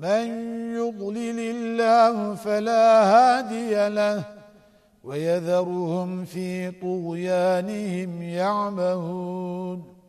من يضلل الله فلا هادي له ويذرهم في طغيانهم يعمهون